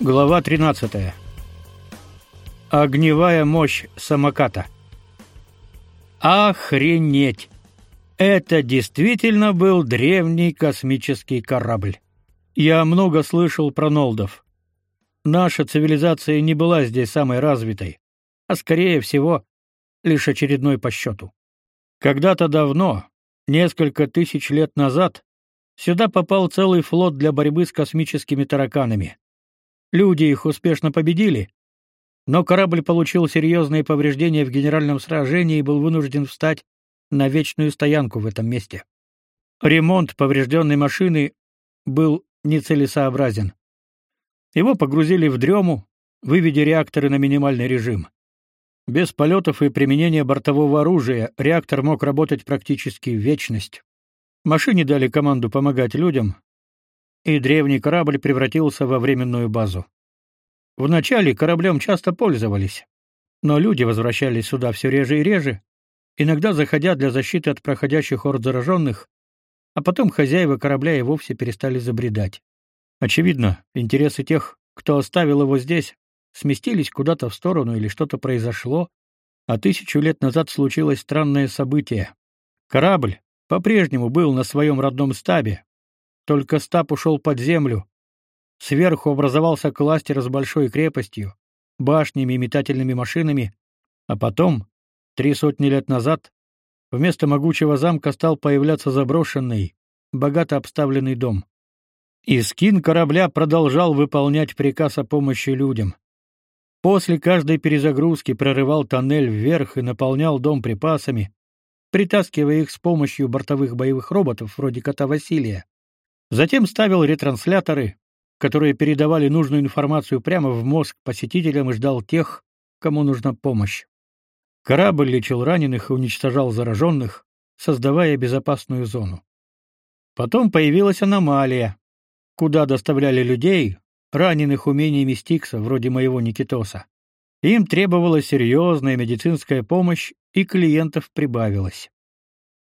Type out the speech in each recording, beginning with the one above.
Глава 13. Огневая мощь самоката. Охренеть. Это действительно был древний космический корабль. Я много слышал про Нолдов. Наша цивилизация не была здесь самой развитой, а скорее всего, лишь очередной по счету. Когда-то давно, несколько тысяч лет назад, сюда попал целый флот для борьбы с космическими тараканами. Люди их успешно победили, но корабль получил серьезные повреждения в генеральном сражении и был вынужден встать на вечную стоянку в этом месте. Ремонт поврежденной машины был нецелесообразен. Его погрузили в дрему, выведя реакторы на минимальный режим. Без полетов и применения бортового оружия реактор мог работать практически вечность. Машине дали команду помогать людям, и древний корабль превратился во временную базу. Вначале кораблем часто пользовались, но люди возвращались сюда все реже и реже, иногда заходя для защиты от проходящих орд зараженных, а потом хозяева корабля и вовсе перестали забредать. Очевидно, интересы тех, кто оставил его здесь, сместились куда-то в сторону или что-то произошло, а тысячу лет назад случилось странное событие. Корабль по-прежнему был на своем родном стабе, только стаб ушел под землю. Сверху образовался кластер с большой крепостью, башнями и метательными машинами, а потом, три сотни лет назад, вместо могучего замка стал появляться заброшенный, богато обставленный дом. И скин корабля продолжал выполнять приказ о помощи людям. После каждой перезагрузки прорывал тоннель вверх и наполнял дом припасами, притаскивая их с помощью бортовых боевых роботов вроде кота Василия. Затем ставил ретрансляторы, которые передавали нужную информацию прямо в мозг посетителям и ждал тех, кому нужна помощь. Корабль лечил раненых и уничтожал зараженных, создавая безопасную зону. Потом появилась аномалия, куда доставляли людей, раненых умениями Стикса, вроде моего Никитоса. Им требовалась серьезная медицинская помощь, и клиентов прибавилось.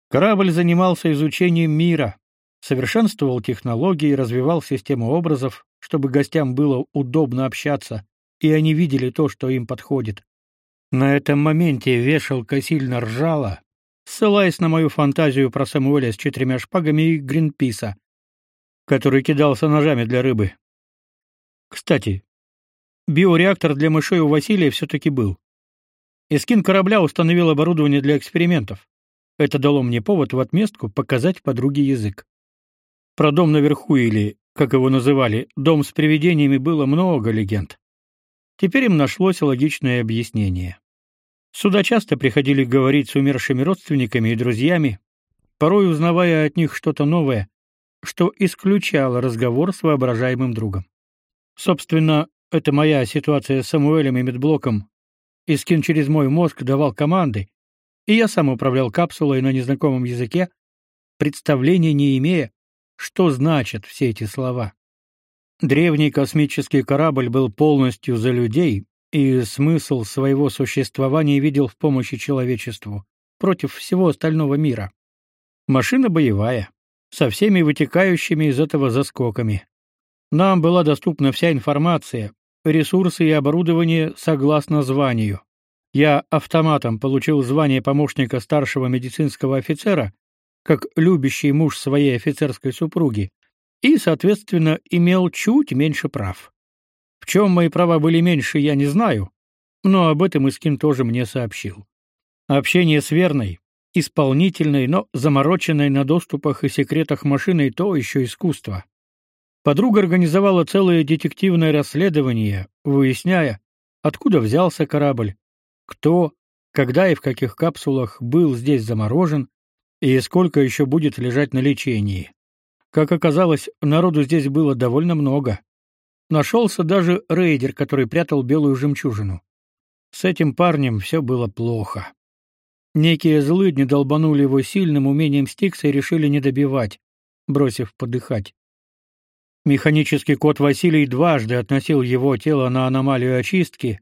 Корабль занимался изучением мира, совершенствовал технологии, развивал систему образов, чтобы гостям было удобно общаться, и они видели то, что им подходит. На этом моменте вешалка сильно ржала, ссылаясь на мою фантазию про Самуэля с четырьмя шпагами и Гринписа, который кидался ножами для рыбы. Кстати, биореактор для мышей у Василия все-таки был. Эскин корабля установил оборудование для экспериментов. Это дало мне повод в отместку показать подруге язык. Про дом наверху или, как его называли, дом с привидениями было много легенд. Теперь им нашлось логичное объяснение. Сюда часто приходили говорить с умершими родственниками и друзьями, порой узнавая от них что-то новое, что исключало разговор с воображаемым другом. Собственно, это моя ситуация с Самуэлем и Медблоком. Искин через мой мозг давал команды, и я сам управлял капсулой на незнакомом языке, представления не имея, что значат все эти слова. Древний космический корабль был полностью за людей, и смысл своего существования видел в помощи человечеству против всего остального мира. Машина боевая, со всеми вытекающими из этого заскоками. Нам была доступна вся информация, ресурсы и оборудование согласно званию. Я автоматом получил звание помощника старшего медицинского офицера как любящий муж своей офицерской супруги, и, соответственно, имел чуть меньше прав. В чем мои права были меньше, я не знаю, но об этом Искин тоже мне сообщил. Общение с верной, исполнительной, но замороченной на доступах и секретах машиной то еще искусство. Подруга организовала целое детективное расследование, выясняя, откуда взялся корабль, кто, когда и в каких капсулах был здесь заморожен, и сколько еще будет лежать на лечении. Как оказалось, народу здесь было довольно много. Нашелся даже рейдер, который прятал белую жемчужину. С этим парнем все было плохо. Некие злыдни долбанули его сильным умением Стикса и решили не добивать, бросив подыхать. Механический кот Василий дважды относил его тело на аномалию очистки,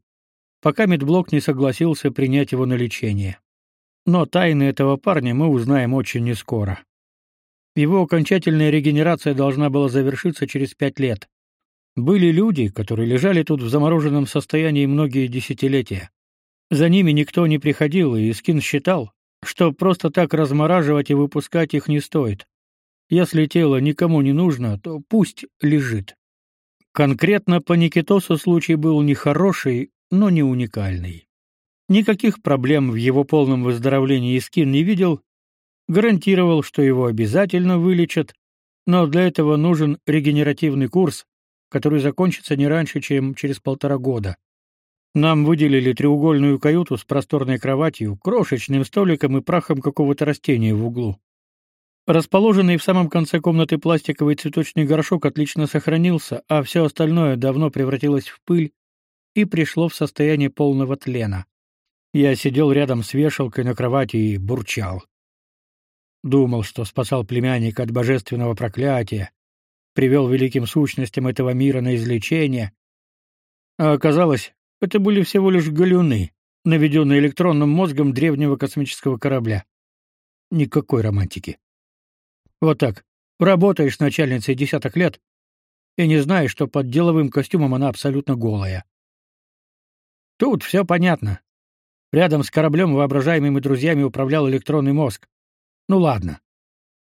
пока медблок не согласился принять его на лечение. Но тайны этого парня мы узнаем очень нескоро. Его окончательная регенерация должна была завершиться через пять лет. Были люди, которые лежали тут в замороженном состоянии многие десятилетия. За ними никто не приходил, и Скин считал, что просто так размораживать и выпускать их не стоит. Если тело никому не нужно, то пусть лежит. Конкретно по Никитосу случай был нехороший, но не уникальный. Никаких проблем в его полном выздоровлении Искин не видел, гарантировал, что его обязательно вылечат, но для этого нужен регенеративный курс, который закончится не раньше, чем через полтора года. Нам выделили треугольную каюту с просторной кроватью, крошечным столиком и прахом какого-то растения в углу. Расположенный в самом конце комнаты пластиковый цветочный горшок отлично сохранился, а все остальное давно превратилось в пыль и пришло в состояние полного тлена. Я сидел рядом с вешалкой на кровати и бурчал. Думал, что спасал племянника от божественного проклятия, привел великим сущностям этого мира на излечение, а оказалось, это были всего лишь галюны, наведенные электронным мозгом древнего космического корабля. Никакой романтики. Вот так. Работаешь начальницей десяток лет и не знаешь, что под деловым костюмом она абсолютно голая. Тут все понятно. Рядом с кораблем воображаемыми друзьями управлял электронный мозг. Ну ладно.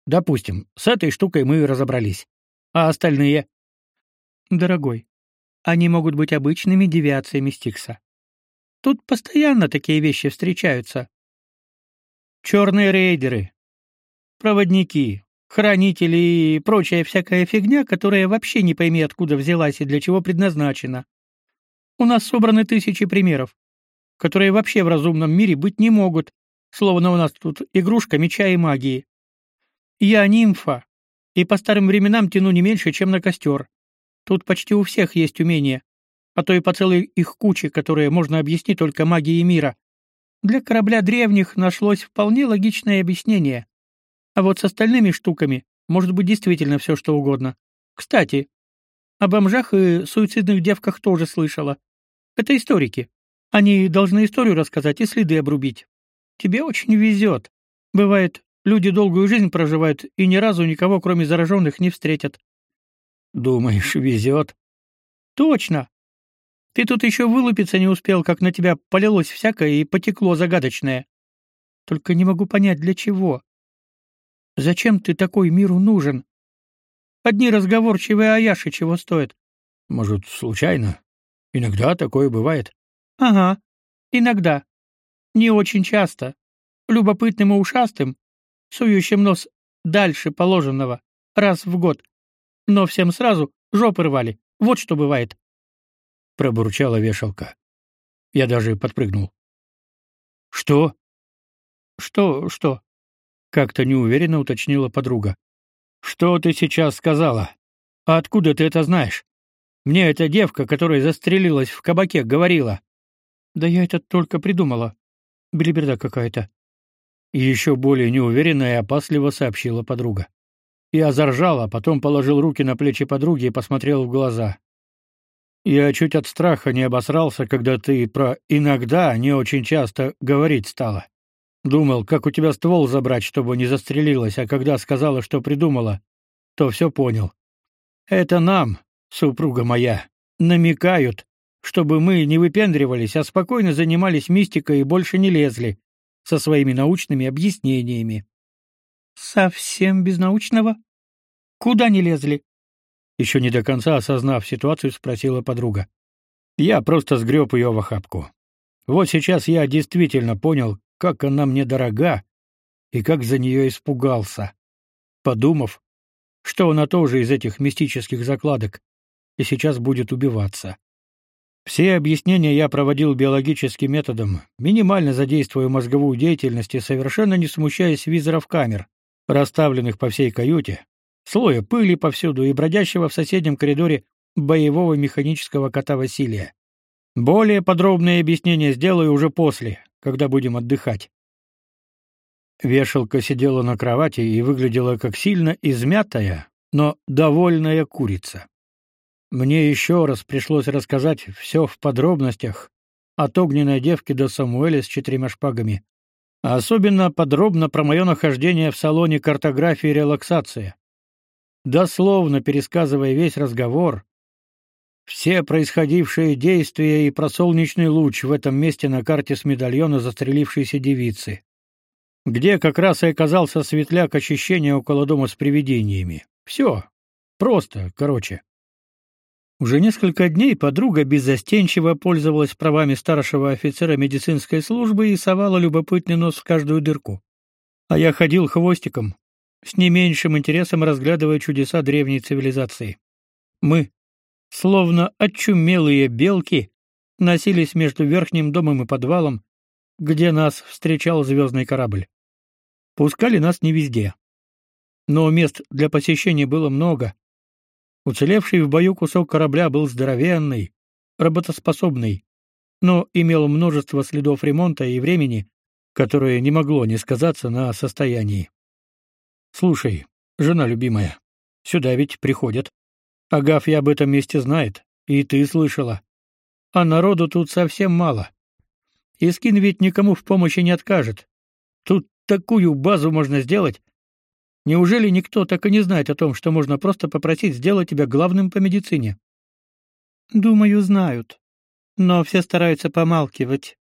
Допустим, с этой штукой мы разобрались. А остальные? Дорогой, они могут быть обычными девиациями Стикса. Тут постоянно такие вещи встречаются. Черные рейдеры, проводники, хранители и прочая всякая фигня, которая вообще не пойми откуда взялась и для чего предназначена. У нас собраны тысячи примеров, которые вообще в разумном мире быть не могут, словно у нас тут игрушка меча и магии. Я нимфа, и по старым временам тяну не меньше, чем на костер. Тут почти у всех есть умения, а то и по целой их куче, которые можно объяснить только магией мира. Для корабля древних нашлось вполне логичное объяснение. А вот с остальными штуками может быть действительно все, что угодно. Кстати, о бомжах и суицидных девках тоже слышала. Это историки. Они должны историю рассказать и следы обрубить. Тебе очень везет. Бывает, люди долгую жизнь проживают и ни разу никого, кроме зараженных, не встретят. Думаешь, везет? Точно. Ты тут еще вылупиться не успел, как на тебя полилось всякое и потекло загадочное. Только не могу понять, для чего. Зачем ты такой миру нужен? Одни разговорчивые аяши чего стоят? Может, случайно? Иногда такое бывает. Ага, иногда. Не очень часто. Любопытным и ушастым, сующим нос дальше положенного, раз в год, но всем сразу жопы рвали. Вот что бывает. Пробурчала вешалка. Я даже подпрыгнул. Что? Что, что? Как-то неуверенно уточнила подруга. Что ты сейчас сказала? А откуда ты это знаешь? Мне эта девка, которая застрелилась в кабаке, говорила. Да я это только придумала. Белиберда какая-то. Еще более неуверенно и опасливо сообщила подруга. Я заржал, а потом положил руки на плечи подруги и посмотрел в глаза. Я чуть от страха не обосрался, когда ты про «иногда» не очень часто говорить стала. Думал, как у тебя ствол забрать, чтобы не застрелилась, а когда сказала, что придумала, то все понял. Это нам, супруга моя, намекают, чтобы мы не выпендривались, а спокойно занимались мистикой и больше не лезли со своими научными объяснениями. Совсем без научного? Куда не лезли? Еще не до конца осознав ситуацию, спросила подруга. Я просто сгреб ее в охапку. Вот сейчас я действительно понял, как она мне дорога и как за нее испугался, подумав, что она тоже из этих мистических закладок и сейчас будет убиваться. Все объяснения я проводил биологическим методом, минимально задействуя мозговую деятельность и совершенно не смущаясь визоров камер, расставленных по всей каюте, слоя пыли повсюду и бродящего в соседнем коридоре боевого механического кота Василия. Более подробное объяснение сделаю уже после, когда будем отдыхать. Вешалка сидела на кровати и выглядела как сильно измятая, но довольная курица. Мне еще раз пришлось рассказать все в подробностях, от огненной девки до Самуэля с четырьмя шпагами, а особенно подробно про мое нахождение в салоне картографии и релаксации. Дословно пересказывая весь разговор, все происходившие действия и про солнечный луч в этом месте на карте с медальона застрелившейся девицы, где как раз и оказался светляк очищения около дома с привидениями. Все. Просто, короче. Уже несколько дней подруга беззастенчиво пользовалась правами старшего офицера медицинской службы и совала любопытный нос в каждую дырку. А я ходил хвостиком, с не меньшим интересом разглядывая чудеса древней цивилизации. Мы, словно очумелые белки, носились между верхним домом и подвалом, где нас встречал звездный корабль. Пускали нас не везде. Но мест для посещения было много. Уцелевший в бою кусок корабля был здоровенный, работоспособный, но имел множество следов ремонта и времени, которое не могло не сказаться на состоянии. Слушай, жена любимая, сюда ведь приходят. Агафья об этом месте знает, и ты слышала. А народу тут совсем мало. Искин ведь никому в помощи не откажет. Тут такую базу можно сделать. Неужели никто так и не знает о том, что можно просто попросить сделать тебя главным по медицине? Думаю, знают. Но все стараются помалкивать.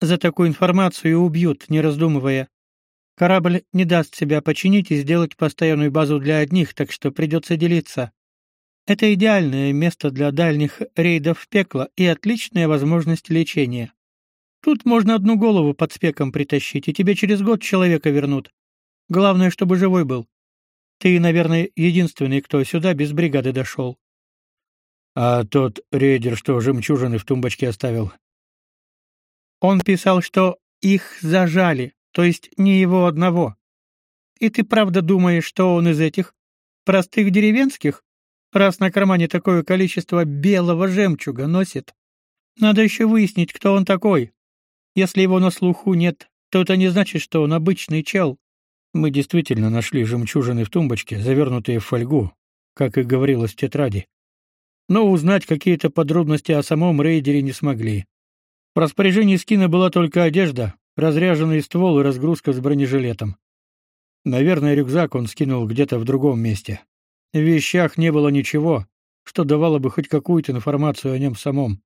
За такую информацию убьют, не раздумывая. Корабль не даст себя починить и сделать постоянную базу для одних, так что придется делиться. Это идеальное место для дальних рейдов в пекло и отличная возможность лечения. Тут можно одну голову под спеком притащить, и тебе через год человека вернут. Главное, чтобы живой был. Ты, наверное, единственный, кто сюда без бригады дошел. А тот рейдер, что жемчужины в тумбочке оставил? Он писал, что их зажали, то есть не его одного. И ты правда думаешь, что он из этих простых деревенских? раз на кармане такое количество белого жемчуга носит. Надо еще выяснить, кто он такой. Если его на слуху нет, то это не значит, что он обычный чел. Мы действительно нашли жемчужины в тумбочке, завернутые в фольгу, как и говорилось в тетради. Но узнать какие-то подробности о самом рейдере не смогли. В распоряжении скина была только одежда, разряженный ствол и разгрузка с бронежилетом. Наверное, рюкзак он скинул где-то в другом месте. В вещах не было ничего, что давало бы хоть какую-то информацию о нем самом.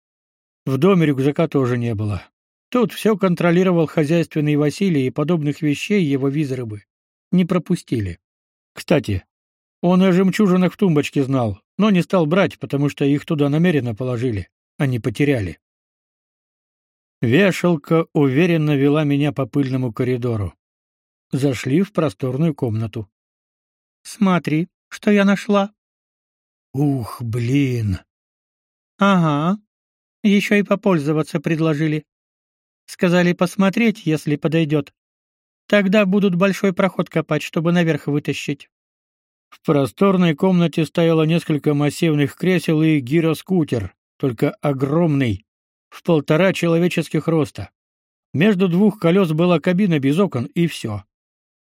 В доме рюкзака тоже не было. Тут все контролировал хозяйственный Василий, и подобных вещей его визоры бы не пропустили. Кстати, он о жемчужинах в тумбочке знал, но не стал брать, потому что их туда намеренно положили, а не потеряли. Вешалка уверенно вела меня по пыльному коридору. Зашли в просторную комнату. «Смотри», что я нашла. Ух, блин. Ага. Еще и попользоваться предложили. Сказали посмотреть, если подойдет. Тогда будут большой проход копать, чтобы наверх вытащить. В просторной комнате стояло несколько массивных кресел и гироскутер, только огромный, в полтора человеческих роста. Между двух колес была кабина без окон и все.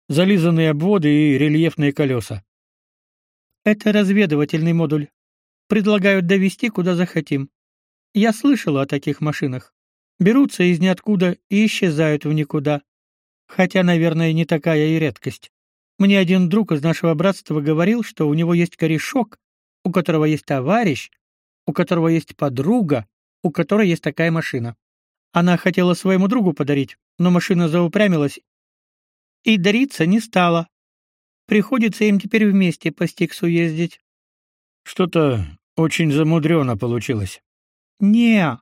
Зализанные обводы и рельефные колеса. Это разведывательный модуль. Предлагают довести куда захотим. Я слышала о таких машинах. Берутся из ниоткуда и исчезают в никуда. Хотя, наверное, не такая и редкость. Мне один друг из нашего братства говорил, что у него есть корешок, у которого есть товарищ, у которого есть подруга, у которой есть такая машина. Она хотела своему другу подарить, но машина заупрямилась и дариться не стала. Приходится им теперь вместе по Стиксу ездить. Что-то очень замудрено получилось. Не,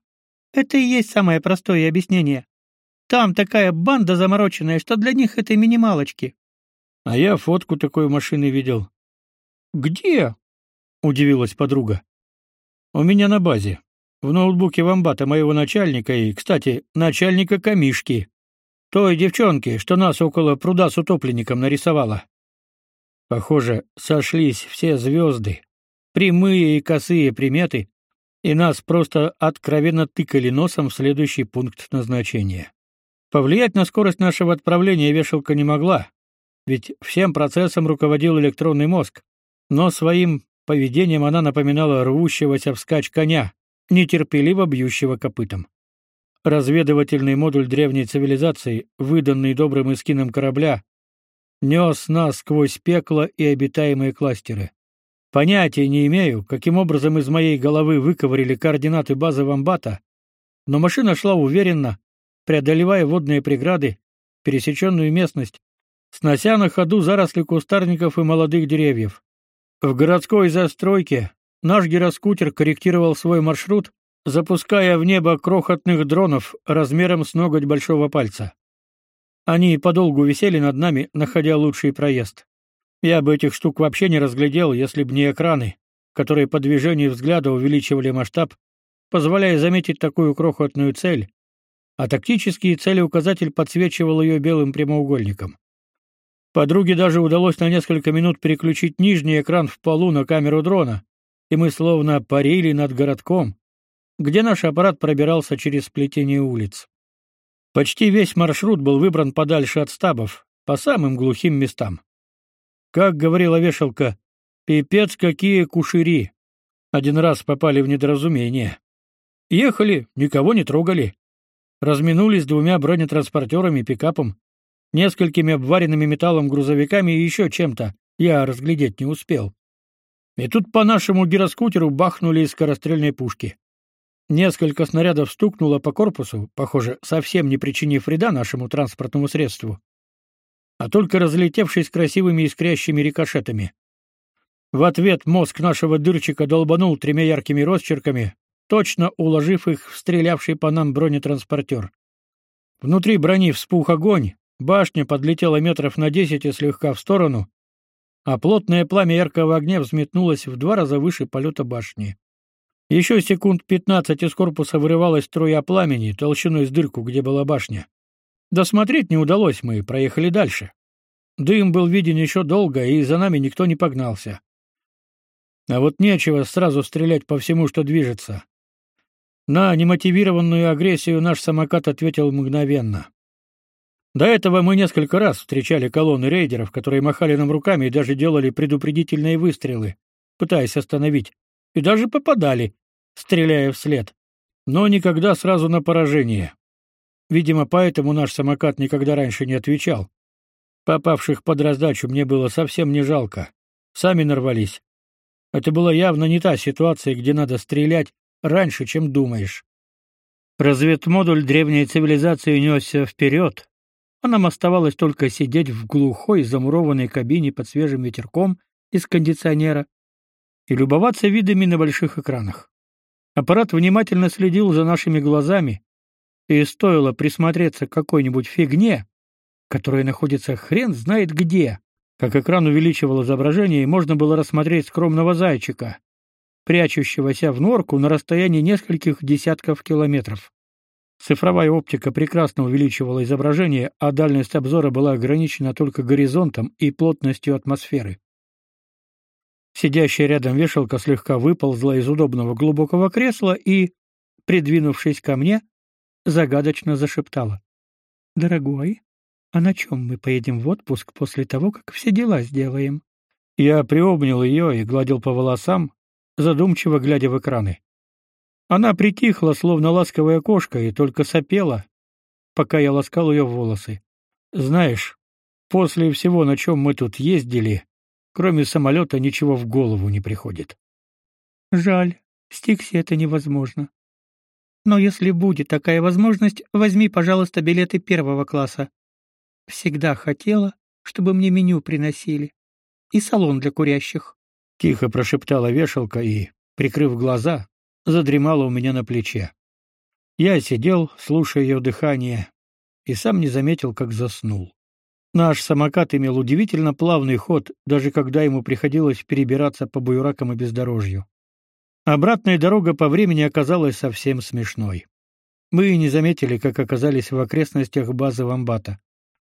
это и есть самое простое объяснение. Там такая банда замороченная, что для них это минималочки. А я фотку такой машины видел. Где? удивилась подруга. У меня на базе. В ноутбуке вамбата моего начальника и, кстати, начальника камишки. Той девчонки, что нас около пруда с утопленником нарисовала. Похоже, сошлись все звезды, прямые и косые приметы, и нас просто откровенно тыкали носом в следующий пункт назначения. Повлиять на скорость нашего отправления вешалка не могла, ведь всем процессом руководил электронный мозг, но своим поведением она напоминала рвущегося вскачь коня, нетерпеливо бьющего копытом. Разведывательный модуль древней цивилизации, выданный добрым эскином корабля, нес нас сквозь пекло и обитаемые кластеры. Понятия не имею, каким образом из моей головы выковырили координаты базы Вамбата, но машина шла уверенно, преодолевая водные преграды, пересеченную местность, снося на ходу заросли кустарников и молодых деревьев. В городской застройке наш гироскутер корректировал свой маршрут, запуская в небо крохотных дронов размером с ноготь большого пальца. Они подолгу висели над нами, находя лучший проезд. Я бы этих штук вообще не разглядел, если б не экраны, которые по движению взгляда увеличивали масштаб, позволяя заметить такую крохотную цель, а тактический целеуказатель подсвечивал ее белым прямоугольником. Подруге даже удалось на несколько минут переключить нижний экран в полу на камеру дрона, и мы словно парили над городком, где наш аппарат пробирался через сплетение улиц. Почти весь маршрут был выбран подальше от стабов, по самым глухим местам. Как говорила вешалка, пипец какие кушери. Один раз попали в недоразумение. Ехали, никого не трогали. Разминулись двумя бронетранспортерами пикапом, несколькими обваренными металлом грузовиками и еще чем-то. Я разглядеть не успел. И тут по нашему гироскутеру бахнули из скорострельной пушки. Несколько снарядов стукнуло по корпусу, похоже, совсем не причинив вреда нашему транспортному средству а только разлетевшись красивыми искрящими рикошетами. В ответ мозг нашего дырчика долбанул тремя яркими росчерками, точно уложив их в стрелявший по нам бронетранспортер. Внутри брони вспух огонь, башня подлетела метров на десять и слегка в сторону, а плотное пламя яркого огня взметнулось в два раза выше полета башни. Еще секунд пятнадцать из корпуса вырывалась струя пламени толщиной с дырку, где была башня. Досмотреть не удалось, мы проехали дальше. Дым был виден еще долго, и за нами никто не погнался. А вот нечего сразу стрелять по всему, что движется. На немотивированную агрессию наш самокат ответил мгновенно. До этого мы несколько раз встречали колонны рейдеров, которые махали нам руками и даже делали предупредительные выстрелы, пытаясь остановить, и даже попадали, стреляя вслед, но никогда сразу на поражение. Видимо, поэтому наш самокат никогда раньше не отвечал. Попавших под раздачу мне было совсем не жалко. Сами нарвались. Это была явно не та ситуация, где надо стрелять раньше, чем думаешь. Разведмодуль древней цивилизации несся вперед, а нам оставалось только сидеть в глухой замурованной кабине под свежим ветерком из кондиционера и любоваться видами на больших экранах. Аппарат внимательно следил за нашими глазами, и стоило присмотреться к какой-нибудь фигне, которая находится хрен знает где, как экран увеличивал изображение, и можно было рассмотреть скромного зайчика, прячущегося в норку на расстоянии нескольких десятков километров. Цифровая оптика прекрасно увеличивала изображение, а дальность обзора была ограничена только горизонтом и плотностью атмосферы. Сидящая рядом вешалка слегка выползла из удобного глубокого кресла и, придвинувшись ко мне, загадочно зашептала. «Дорогой, а на чем мы поедем в отпуск после того, как все дела сделаем?» Я приобнял ее и гладил по волосам, задумчиво глядя в экраны. Она притихла, словно ласковая кошка, и только сопела, пока я ласкал ее волосы. Знаешь, после всего, на чем мы тут ездили, кроме самолета ничего в голову не приходит. Жаль, в Стиксе это невозможно. Но если будет такая возможность, возьми, пожалуйста, билеты первого класса. Всегда хотела, чтобы мне меню приносили. И салон для курящих. Тихо прошептала вешалка и, прикрыв глаза, задремала у меня на плече. Я сидел, слушая ее дыхание, и сам не заметил, как заснул. Наш самокат имел удивительно плавный ход, даже когда ему приходилось перебираться по буеракам и бездорожью. Обратная дорога по времени оказалась совсем смешной. Мы не заметили, как оказались в окрестностях базы Вамбата.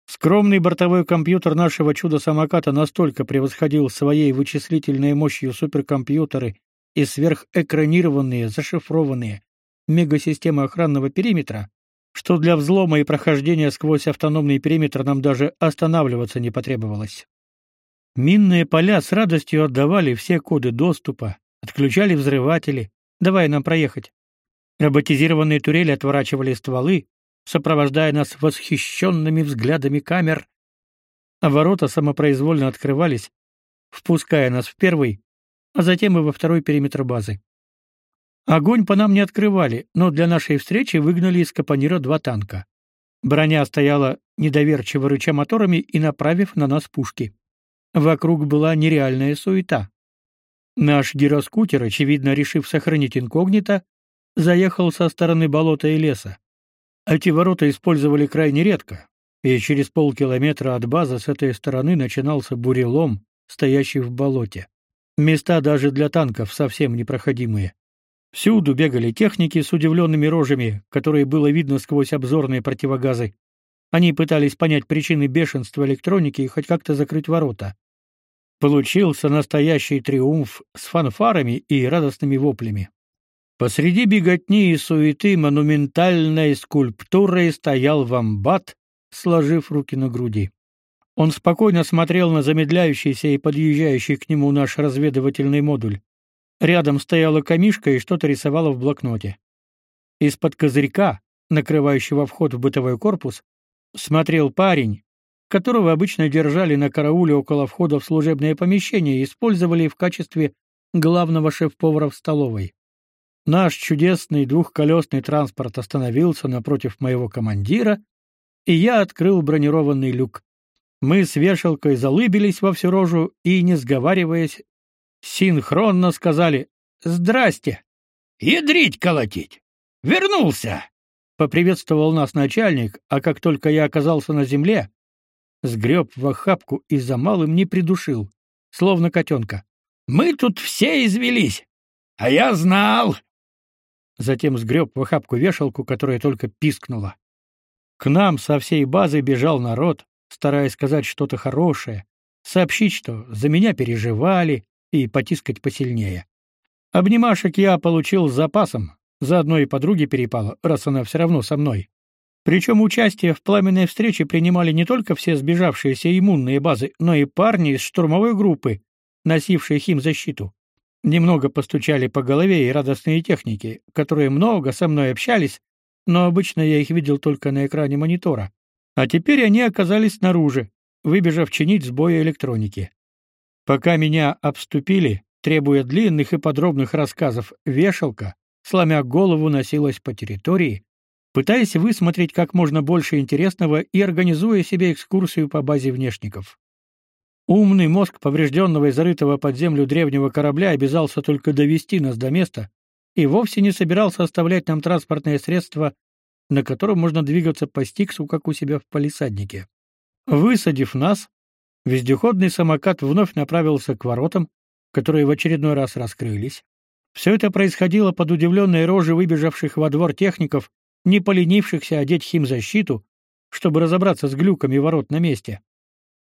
Скромный бортовой компьютер нашего чудо-самоката настолько превосходил своей вычислительной мощью суперкомпьютеры и сверхэкранированные, зашифрованные мегасистемы охранного периметра, что для взлома и прохождения сквозь автономный периметр нам даже останавливаться не потребовалось. Минные поля с радостью отдавали все коды доступа, Отключали взрыватели, давая нам проехать. Роботизированные турели отворачивали стволы, сопровождая нас восхищенными взглядами камер, а ворота самопроизвольно открывались, впуская нас в первый, а затем и во второй периметр базы. Огонь по нам не открывали, но для нашей встречи выгнали из капонира два танка. Броня стояла недоверчиво рыча моторами и направив на нас пушки. Вокруг была нереальная суета. Наш гироскутер, очевидно решив сохранить инкогнито, заехал со стороны болота и леса. Эти ворота использовали крайне редко, и через полкилометра от базы с этой стороны начинался бурелом, стоящий в болоте. Места даже для танков совсем непроходимые. Всюду бегали техники с удивленными рожами, которые было видно сквозь обзорные противогазы. Они пытались понять причины бешенства электроники и хоть как-то закрыть ворота. Получился настоящий триумф с фанфарами и радостными воплями. Посреди беготни и суеты монументальной скульптурой стоял вамбат, сложив руки на груди. Он спокойно смотрел на замедляющийся и подъезжающий к нему наш разведывательный модуль. Рядом стояла камишка и что-то рисовала в блокноте. Из-под козырька, накрывающего вход в бытовой корпус, смотрел парень, которого обычно держали на карауле около входа в служебное помещение и использовали в качестве главного шеф-повара в столовой. Наш чудесный двухколесный транспорт остановился напротив моего командира, и я открыл бронированный люк. Мы с вешалкой залыбились во всю рожу и, не сговариваясь, синхронно сказали «Здрасте!» «Ядрить колотить! Вернулся!» Поприветствовал нас начальник, а как только я оказался на земле, сгреб в охапку и за малым не придушил, словно котенка. «Мы тут все извелись, а я знал!» Затем сгреб в охапку вешалку, которая только пискнула. К нам со всей базы бежал народ, стараясь сказать что-то хорошее, сообщить, что за меня переживали, и потискать посильнее. Обнимашек я получил с запасом, заодно и подруге перепало, раз она все равно со мной. Причем участие в пламенной встрече принимали не только все сбежавшиеся иммунные базы, но и парни из штурмовой группы, носившие химзащиту. Немного постучали по голове и радостные техники, которые много со мной общались, но обычно я их видел только на экране монитора. А теперь они оказались снаружи, выбежав чинить сбои электроники. Пока меня обступили, требуя длинных и подробных рассказов, вешалка, сломя голову, носилась по территории, пытаясь высмотреть как можно больше интересного и организуя себе экскурсию по базе внешников. Умный мозг поврежденного и зарытого под землю древнего корабля обязался только довести нас до места и вовсе не собирался оставлять нам транспортное средство, на котором можно двигаться по Стиксу, как у себя в палисаднике. Высадив нас, Вездеходный самокат вновь направился к воротам, которые в очередной раз раскрылись. Все это происходило под удивленные рожи выбежавших во двор техников, не поленившихся одеть химзащиту, чтобы разобраться с глюками ворот на месте.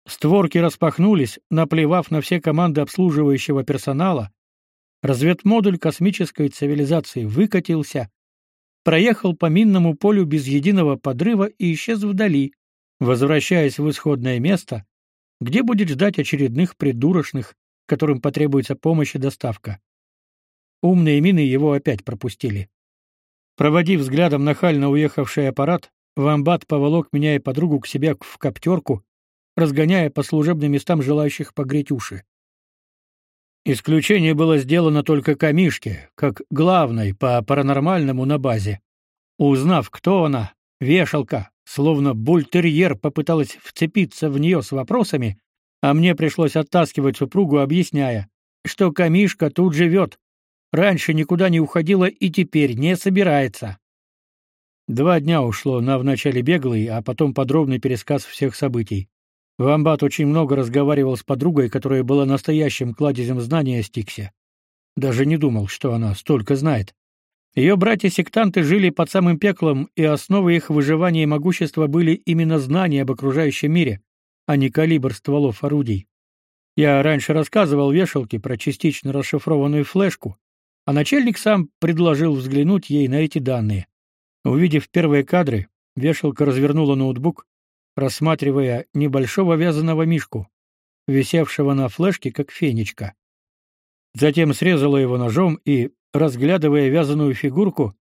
Створки распахнулись, наплевав на все команды обслуживающего персонала. Разведмодуль космической цивилизации выкатился, проехал по минному полю без единого подрыва и исчез вдали, возвращаясь в исходное место, где будет ждать очередных придурочных, которым потребуется помощь и доставка. Умные мины его опять пропустили. Проводив взглядом нахально уехавший аппарат, Вамбат поволок меня и подругу к себе в коптерку, разгоняя по служебным местам желающих погреть уши. Исключение было сделано только Камишке, как главной по паранормальному на базе. Узнав, кто она, вешалка, словно бультерьер попыталась вцепиться в нее с вопросами, а мне пришлось оттаскивать супругу, объясняя, что камишка тут живет, раньше никуда не уходила и теперь не собирается. Два дня ушло на вначале беглый, а потом подробный пересказ всех событий. Вамбат очень много разговаривал с подругой, которая была настоящим кладезем знаний о Стиксе. Даже не думал, что она столько знает. Ее братья-сектанты жили под самым пеклом, и основой их выживания и могущества были именно знания об окружающем мире, а не калибр стволов орудий. Я раньше рассказывал вешалке про частично расшифрованную флешку, а начальник сам предложил взглянуть ей на эти данные. Увидев первые кадры, вешалка развернула ноутбук, рассматривая небольшого вязаного мишку, висевшего на флешке как фенечка. Затем срезала его ножом и, разглядывая вязаную фигурку,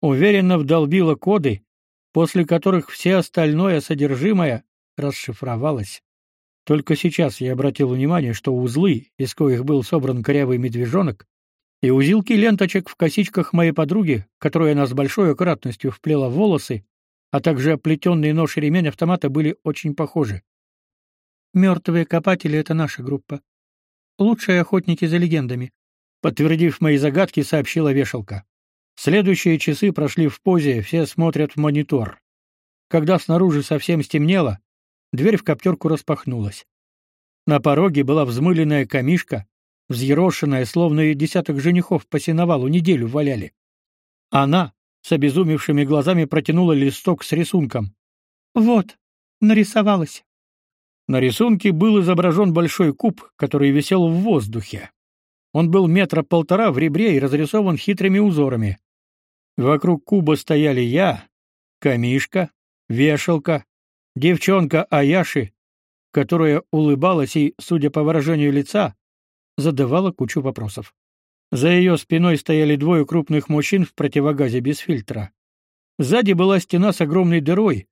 уверенно вдолбила коды, после которых все остальное содержимое расшифровалось. Только сейчас я обратил внимание, что узлы, из коих был собран корявый медвежонок, и узелки ленточек в косичках моей подруги, которую она с большой аккуратностью вплела в волосы, а также оплетенный нож и ремень автомата были очень похожи. Мертвые копатели — это наша группа. Лучшие охотники за легендами. Подтвердив мои загадки, сообщила вешалка. Следующие часы прошли в позе, все смотрят в монитор. Когда снаружи совсем стемнело, дверь в коптерку распахнулась. На пороге была взмыленная камишка, взъерошенная, словно и десяток женихов по сеновалу неделю валяли. Она с обезумевшими глазами протянула листок с рисунком. «Вот, нарисовалась». На рисунке был изображен большой куб, который висел в воздухе. Он был метра полтора в ребре и разрисован хитрыми узорами. Вокруг куба стояли я, камишка, вешалка, девчонка Аяши, которая улыбалась и, судя по выражению лица, задавала кучу вопросов. За ее спиной стояли двое крупных мужчин в противогазе без фильтра. Сзади была стена с огромной дырой,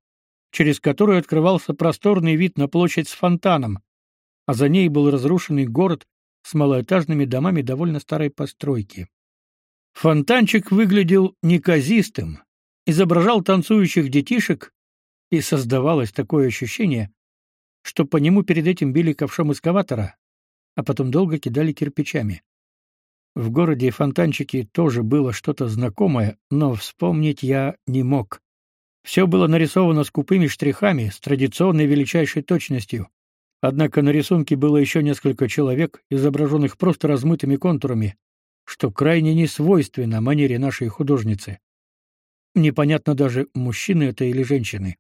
через которую открывался просторный вид на площадь с фонтаном, а за ней был разрушенный город с малоэтажными домами довольно старой постройки. Фонтанчик выглядел неказистым, изображал танцующих детишек, и создавалось такое ощущение, что по нему перед этим били ковшом эскаватора, а потом долго кидали кирпичами. В городе и фонтанчике тоже было что-то знакомое, но вспомнить я не мог. Все было нарисовано скупыми штрихами, с традиционной величайшей точностью. Однако на рисунке было еще несколько человек, изображенных просто размытыми контурами, что крайне не свойственно манере нашей художницы. Непонятно даже, мужчины это или женщины.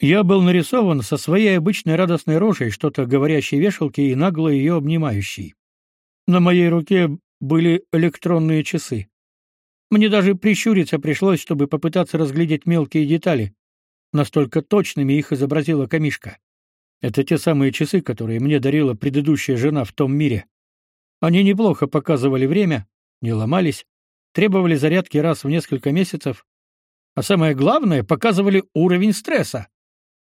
Я был нарисован со своей обычной радостной рожей, что-то говорящей вешалке и нагло ее обнимающей. На моей руке были электронные часы. Мне даже прищуриться пришлось, чтобы попытаться разглядеть мелкие детали. Настолько точными их изобразила камишка. Это те самые часы, которые мне дарила предыдущая жена в том мире. Они неплохо показывали время, не ломались, требовали зарядки раз в несколько месяцев, а самое главное, показывали уровень стресса.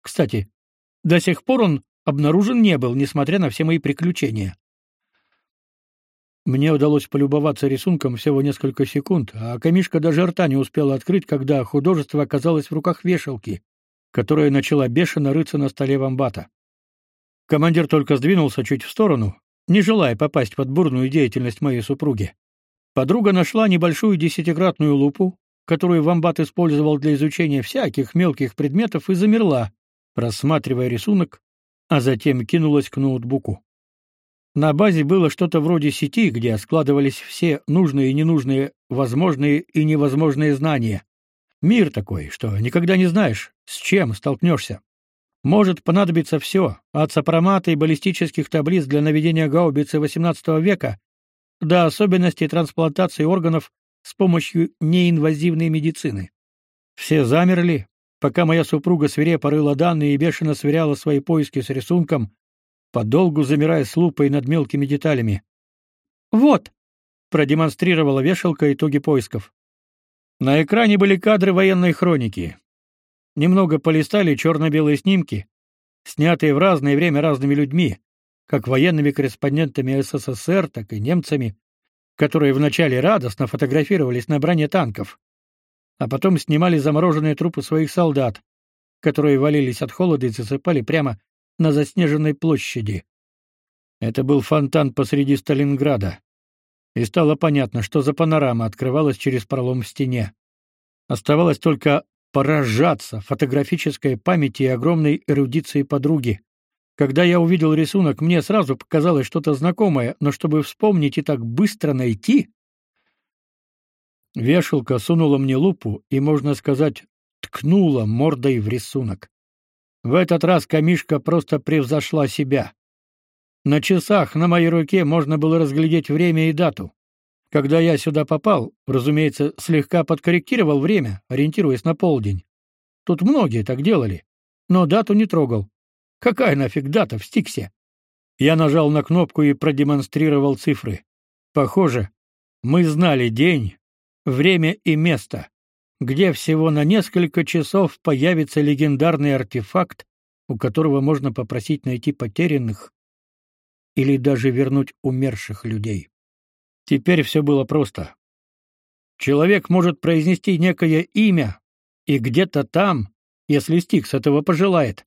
Кстати, до сих пор он обнаружен не был, несмотря на все мои приключения. Мне удалось полюбоваться рисунком всего несколько секунд, а камишка даже рта не успела открыть, когда художество оказалось в руках вешалки, которая начала бешено рыться на столе вамбата. Командир только сдвинулся чуть в сторону, не желая попасть под бурную деятельность моей супруги. Подруга нашла небольшую десятикратную лупу, которую вамбат использовал для изучения всяких мелких предметов, и замерла, рассматривая рисунок, а затем кинулась к ноутбуку. На базе было что-то вроде сети, где складывались все нужные и ненужные, возможные и невозможные знания. Мир такой, что никогда не знаешь, с чем столкнешься. Может понадобиться все, от сопромата и баллистических таблиц для наведения гаубицы XVIII века до особенностей трансплантации органов с помощью неинвазивной медицины. Все замерли, пока моя супруга свирепо рыла данные и бешено сверяла свои поиски с рисунком, подолгу замирая с лупой над мелкими деталями. «Вот!» — продемонстрировала вешалка итоги поисков. На экране были кадры военной хроники. Немного полистали черно-белые снимки, снятые в разное время разными людьми, как военными корреспондентами СССР, так и немцами, которые вначале радостно фотографировались на броне танков, а потом снимали замороженные трупы своих солдат, которые валились от холода и засыпали прямо на заснеженной площади. Это был фонтан посреди Сталинграда. И стало понятно, что за панорама открывалась через пролом в стене. Оставалось только поражаться фотографической памяти и огромной эрудиции подруги. Когда я увидел рисунок, мне сразу показалось что-то знакомое, но чтобы вспомнить и так быстро найти... Вешалка сунула мне лупу и, можно сказать, ткнула мордой в рисунок. В этот раз камишка просто превзошла себя. На часах на моей руке можно было разглядеть время и дату. Когда я сюда попал, разумеется, слегка подкорректировал время, ориентируясь на полдень. Тут многие так делали, но дату не трогал. Какая нафиг дата в Стиксе? Я нажал на кнопку и продемонстрировал цифры. Похоже, мы знали день, время и место где всего на несколько часов появится легендарный артефакт, у которого можно попросить найти потерянных или даже вернуть умерших людей. Теперь все было просто. Человек может произнести некое имя, и где-то там, если Стикс этого пожелает,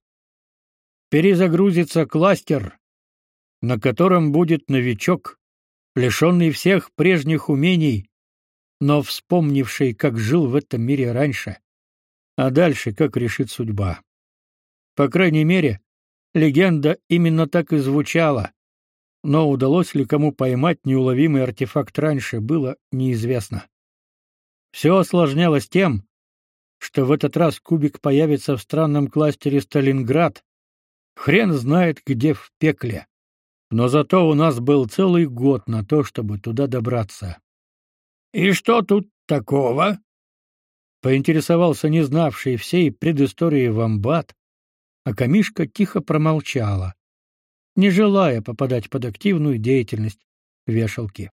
перезагрузится кластер, на котором будет новичок, лишенный всех прежних умений, но вспомнивший, как жил в этом мире раньше, а дальше как решит судьба. По крайней мере, легенда именно так и звучала, но удалось ли кому поймать неуловимый артефакт раньше, было неизвестно. Все осложнялось тем, что в этот раз кубик появится в странном кластере Сталинград, хрен знает где в пекле. Но зато у нас был целый год на то, чтобы туда добраться. И что тут такого? поинтересовался не знавший всей предыстории вамбат, а Камишка тихо промолчала, не желая попадать под активную деятельность вешалки.